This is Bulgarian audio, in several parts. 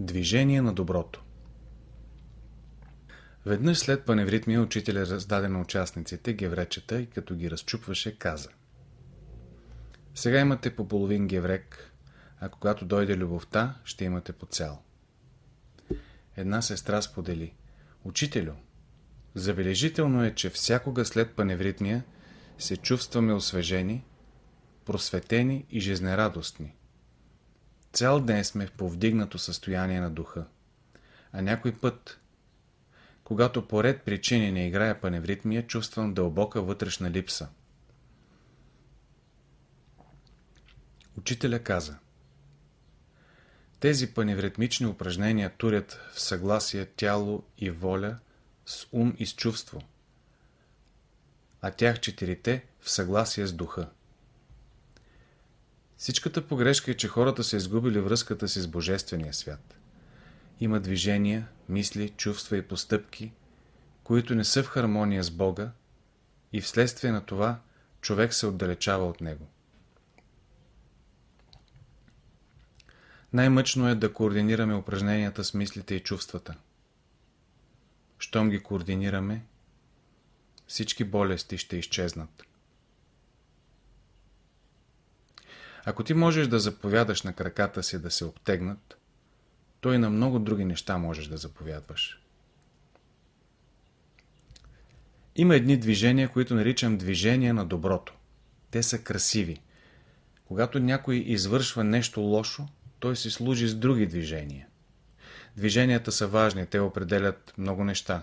Движение на доброто Веднъж след паневритмия учителя раздаде на участниците гевречета и като ги разчупваше каза Сега имате по половин геврек, а когато дойде любовта, ще имате по цял. Една сестра сподели Учителю, забележително е, че всякога след паневритмия се чувстваме освежени, просветени и жизнерадостни. Цял ден сме в повдигнато състояние на духа. А някой път, когато поред причини не играя паневритмия, чувствам дълбока вътрешна липса. Учителя каза Тези паневритмични упражнения турят в съгласие тяло и воля с ум и с чувство, а тях четирите в съгласие с духа. Всичката погрешка е, че хората са изгубили връзката си с Божествения свят. Има движения, мисли, чувства и постъпки, които не са в хармония с Бога и вследствие на това човек се отдалечава от Него. Най-мъчно е да координираме упражненията с мислите и чувствата. Щом ги координираме, всички болести ще изчезнат. Ако ти можеш да заповядаш на краката си да се обтегнат, то и на много други неща можеш да заповядваш. Има едни движения, които наричам движения на доброто. Те са красиви. Когато някой извършва нещо лошо, той си служи с други движения. Движенията са важни, те определят много неща.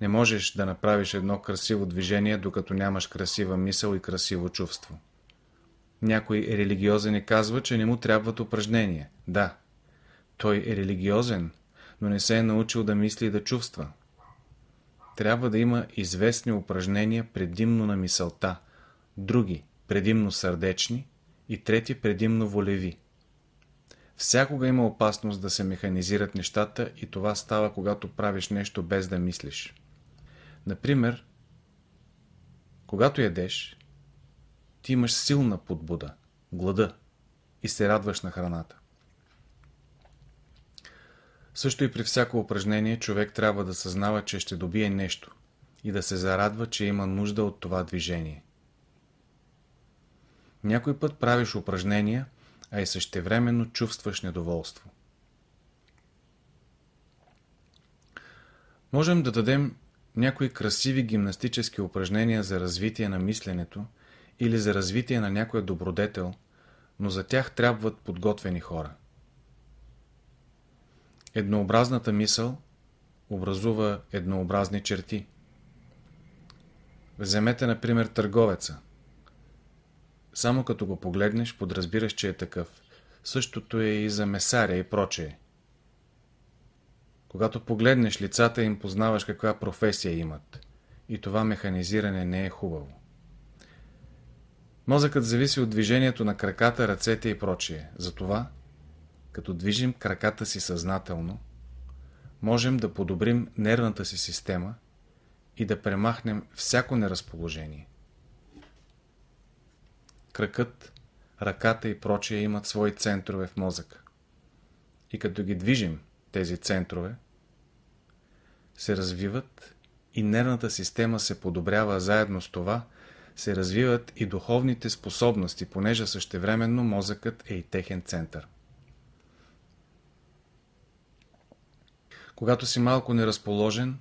Не можеш да направиш едно красиво движение, докато нямаш красива мисъл и красиво чувство. Някой религиозен и казва, че не му трябват упражнения. Да, той е религиозен, но не се е научил да мисли и да чувства. Трябва да има известни упражнения предимно на мисълта, други предимно сърдечни и трети предимно волеви. Всякога има опасност да се механизират нещата и това става, когато правиш нещо без да мислиш. Например, когато ядеш, ти имаш силна подбуда, глада и се радваш на храната. Също и при всяко упражнение човек трябва да съзнава, че ще добие нещо и да се зарадва, че има нужда от това движение. Някой път правиш упражнения, а и същевременно чувстваш недоволство. Можем да дадем някои красиви гимнастически упражнения за развитие на мисленето или за развитие на някоя добродетел, но за тях трябват подготвени хора. Еднообразната мисъл образува еднообразни черти. Вземете, например, търговеца. Само като го погледнеш, подразбираш, че е такъв. Същото е и за месаря и прочее. Когато погледнеш лицата им, познаваш каква професия имат. И това механизиране не е хубаво. Мозъкът зависи от движението на краката, ръцете и прочие. Затова, като движим краката си съзнателно, можем да подобрим нервната си система и да премахнем всяко неразположение. Кракът, ръката и прочие имат свои центрове в мозъка. И като ги движим, тези центрове, се развиват и нервната система се подобрява заедно с това – се развиват и духовните способности, понеже същевременно мозъкът е и техен център. Когато си малко неразположен,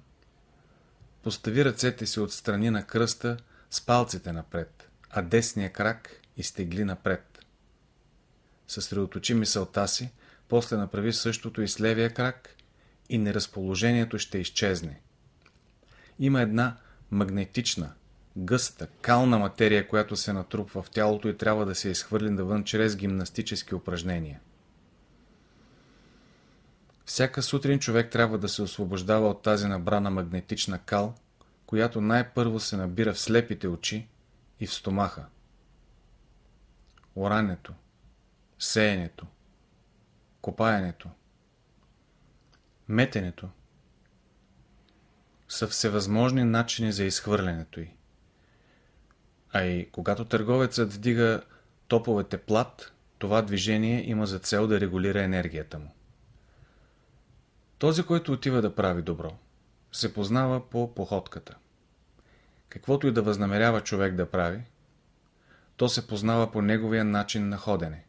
постави ръцете си от страни на кръста с палците напред, а десния крак изтегли напред. Съсредоточи мисълта си, после направи същото и с левия крак и неразположението ще изчезне. Има една магнетична, гъста, кална материя, която се натрупва в тялото и трябва да се изхвърли навън чрез гимнастически упражнения. Всяка сутрин човек трябва да се освобождава от тази набрана магнетична кал, която най-първо се набира в слепите очи и в стомаха. Орането, сеенето, копаенето, метенето са всевъзможни начини за изхвърлянето й. А и когато търговецът вдига топовете плат, това движение има за цел да регулира енергията му. Този, който отива да прави добро, се познава по походката. Каквото и да възнамерява човек да прави, то се познава по неговия начин на ходене.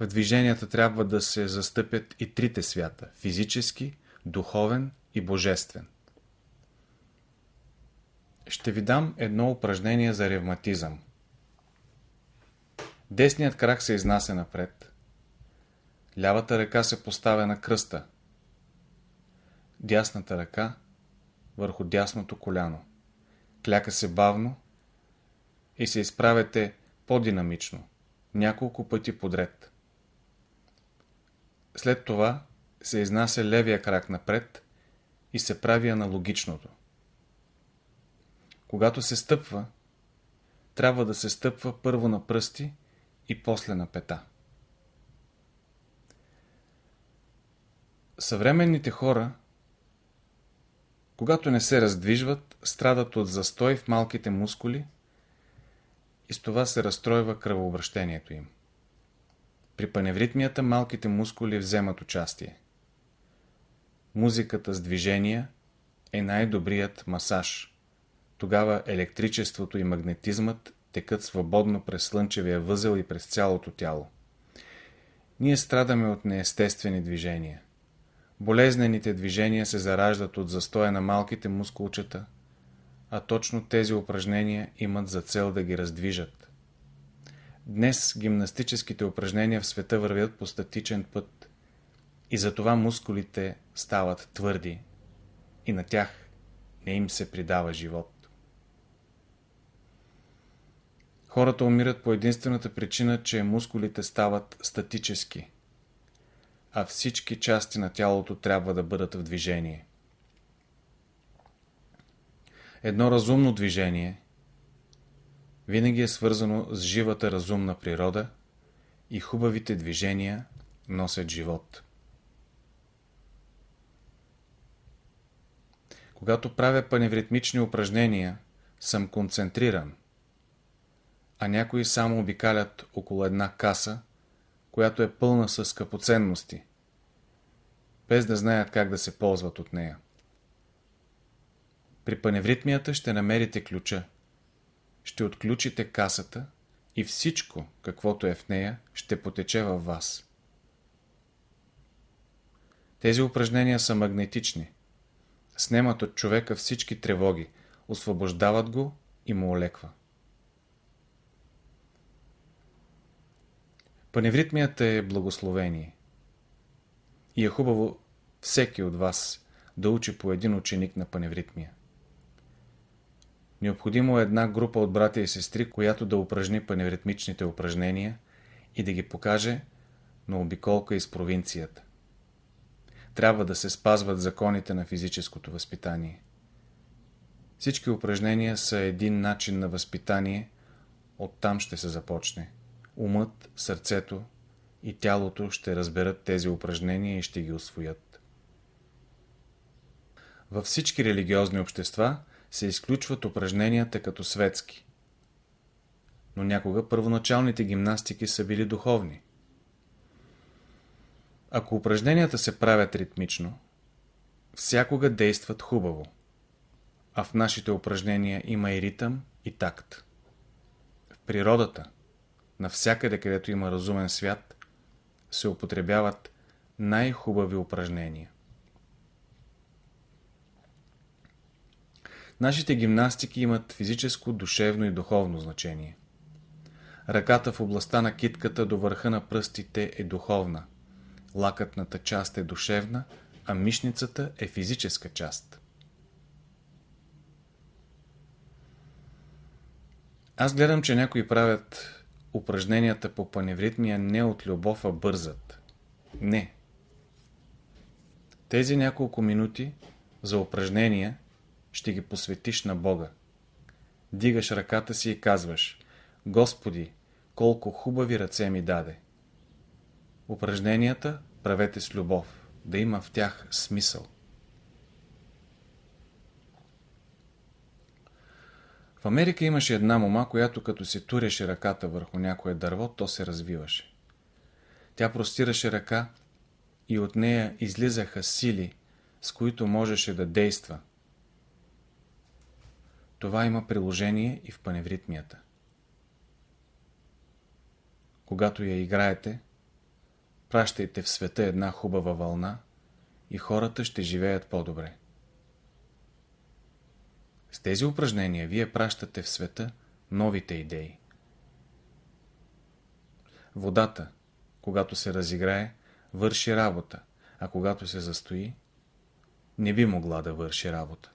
В движенията трябва да се застъпят и трите свята – физически, духовен и божествен. Ще ви дам едно упражнение за ревматизъм. Десният крак се изнася напред. Лявата ръка се поставя на кръста. Дясната ръка върху дясното коляно. Кляка се бавно и се изправяте по-динамично, няколко пъти подред. След това се изнася левия крак напред и се прави аналогичното. Когато се стъпва, трябва да се стъпва първо на пръсти и после на пета. Съвременните хора, когато не се раздвижват, страдат от застой в малките мускули и с това се разстройва кръвообращението им. При паневритмията малките мускули вземат участие. Музиката с движения е най-добрият масаж. Тогава електричеството и магнетизмът текат свободно през слънчевия възел и през цялото тяло. Ние страдаме от неестествени движения. Болезнените движения се зараждат от застоя на малките мускулчета, а точно тези упражнения имат за цел да ги раздвижат. Днес гимнастическите упражнения в света вървят по статичен път и затова мускулите стават твърди и на тях не им се придава живот. Хората умират по единствената причина, че мускулите стават статически, а всички части на тялото трябва да бъдат в движение. Едно разумно движение винаги е свързано с живата разумна природа и хубавите движения носят живот. Когато правя паневритмични упражнения, съм концентриран, а някои само обикалят около една каса, която е пълна с скъпоценности, без да знаят как да се ползват от нея. При паневритмията ще намерите ключа, ще отключите касата и всичко, каквото е в нея, ще потече във вас. Тези упражнения са магнетични. Снемат от човека всички тревоги, освобождават го и му олеква. Паневритмията е благословение. И е хубаво всеки от вас да учи по един ученик на паневритмия. Необходимо е една група от братя и сестри, която да упражни паневритмичните упражнения и да ги покаже на обиколка из провинцията. Трябва да се спазват законите на физическото възпитание. Всички упражнения са един начин на възпитание, оттам ще се започне умът, сърцето и тялото ще разберат тези упражнения и ще ги освоят. Във всички религиозни общества се изключват упражненията като светски. Но някога първоначалните гимнастики са били духовни. Ако упражненията се правят ритмично, всякога действат хубаво. А в нашите упражнения има и ритъм, и такт. В природата – навсякъде, където има разумен свят, се употребяват най-хубави упражнения. Нашите гимнастики имат физическо, душевно и духовно значение. Ръката в областта на китката до върха на пръстите е духовна, лакътната част е душевна, а мишницата е физическа част. Аз гледам, че някои правят упражненията по паневритмия не от любов, а бързат. Не. Тези няколко минути за упражнения ще ги посветиш на Бога. Дигаш ръката си и казваш Господи, колко хубави ръце ми даде. Упражненията правете с любов, да има в тях смисъл. В Америка имаше една мома, която като се туреше ръката върху някое дърво, то се развиваше. Тя простираше ръка и от нея излизаха сили, с които можеше да действа. Това има приложение и в паневритмията. Когато я играете, пращайте в света една хубава вълна и хората ще живеят по-добре. С тези упражнения вие пращате в света новите идеи. Водата, когато се разиграе, върши работа, а когато се застои, не би могла да върши работа.